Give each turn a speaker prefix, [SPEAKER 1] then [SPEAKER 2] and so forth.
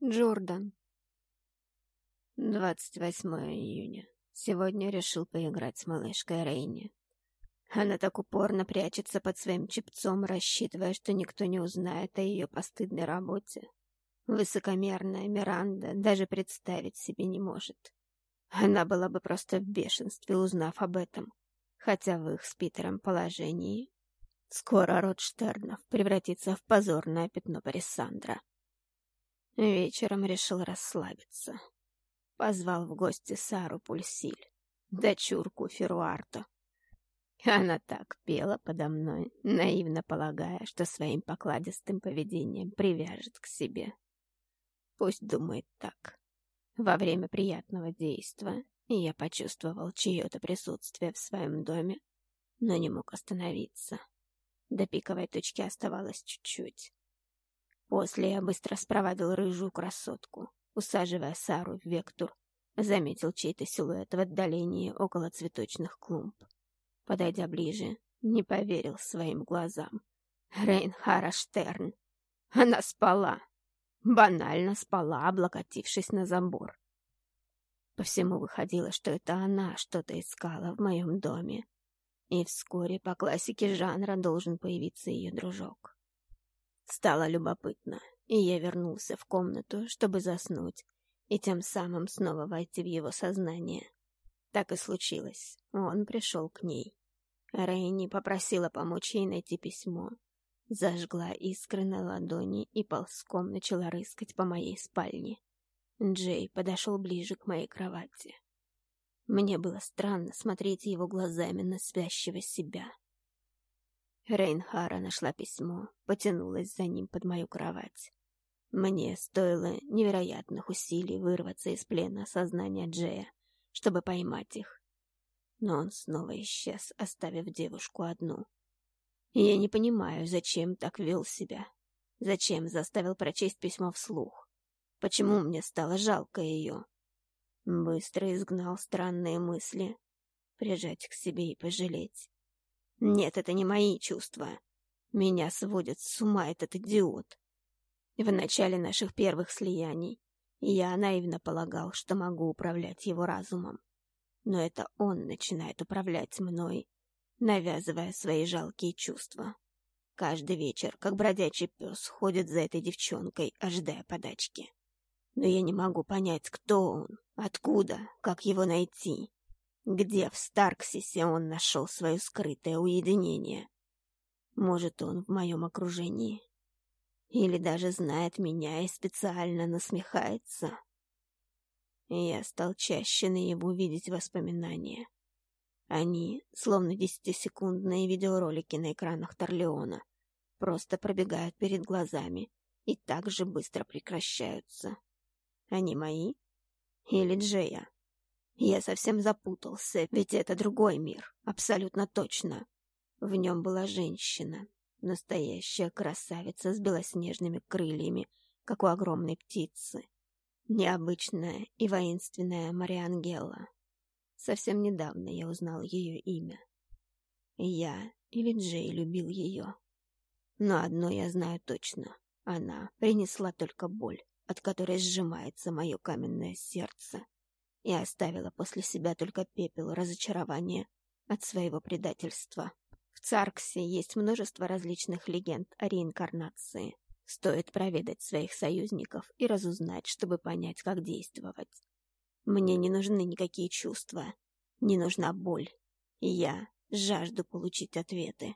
[SPEAKER 1] Джордан.
[SPEAKER 2] 28 июня. Сегодня решил поиграть с малышкой Рейни. Она так упорно прячется под своим чепцом, рассчитывая, что никто не узнает о ее постыдной работе. Высокомерная Миранда даже представить себе не может. Она была бы просто в бешенстве, узнав об этом. Хотя в их с Питером положении скоро род Штернов превратится в позорное пятно Парисандра. Вечером решил расслабиться. Позвал в гости Сару Пульсиль, дочурку Феруарто. Она так пела подо мной, наивно полагая, что своим покладистым поведением привяжет к себе. Пусть думает так. Во время приятного действа я почувствовал чье-то присутствие в своем доме, но не мог остановиться. До пиковой точки оставалось чуть-чуть. После я быстро спровадил рыжую красотку, усаживая Сару в вектор, заметил чей-то силуэт в отдалении около цветочных клумб. Подойдя ближе, не поверил своим глазам. Рейнхара Штерн. Она спала. Банально спала, облокотившись на забор. По всему выходило, что это она что-то искала в моем доме. И вскоре по классике жанра должен появиться ее дружок. Стало любопытно, и я вернулся в комнату, чтобы заснуть, и тем самым снова войти в его сознание. Так и случилось. Он пришел к ней. Рейни попросила помочь ей найти письмо. Зажгла искры на ладони и ползком начала рыскать по моей спальне. Джей подошел ближе к моей кровати. Мне было странно смотреть его глазами на спящего себя. Рейнхара нашла письмо, потянулась за ним под мою кровать. Мне стоило невероятных усилий вырваться из плена сознания Джея, чтобы поймать их. Но он снова исчез, оставив девушку одну. Я не понимаю, зачем так вел себя. Зачем заставил прочесть письмо вслух? Почему мне стало жалко ее? Быстро изгнал странные мысли. Прижать к себе и пожалеть. Нет, это не мои чувства. Меня сводит с ума этот идиот. В начале наших первых слияний я наивно полагал, что могу управлять его разумом. Но это он начинает управлять мной, навязывая свои жалкие чувства. Каждый вечер, как бродячий пес, ходит за этой девчонкой, ожидая подачки. Но я не могу понять, кто он, откуда, как его найти. Где в Старксисе он нашел свое скрытое уединение? Может, он в моем окружении? Или даже знает меня и специально насмехается? Я стал чаще на его видеть воспоминания. Они, словно десятисекундные видеоролики на экранах Торлеона, просто пробегают перед глазами и так же быстро прекращаются. Они мои? Или Джея? Я совсем запутался, ведь это другой мир, абсолютно точно. В нем была женщина, настоящая красавица с белоснежными крыльями, как у огромной птицы. Необычная и воинственная Мариангела. Совсем недавно я узнал ее имя. Я или Джей любил ее. Но одно я знаю точно. Она принесла только боль, от которой сжимается мое каменное сердце и оставила после себя только пепел разочарования от своего предательства. В Царксе есть множество различных легенд о реинкарнации. Стоит проведать своих союзников и разузнать, чтобы понять, как действовать. Мне не нужны никакие чувства, не нужна боль, я жажду получить ответы.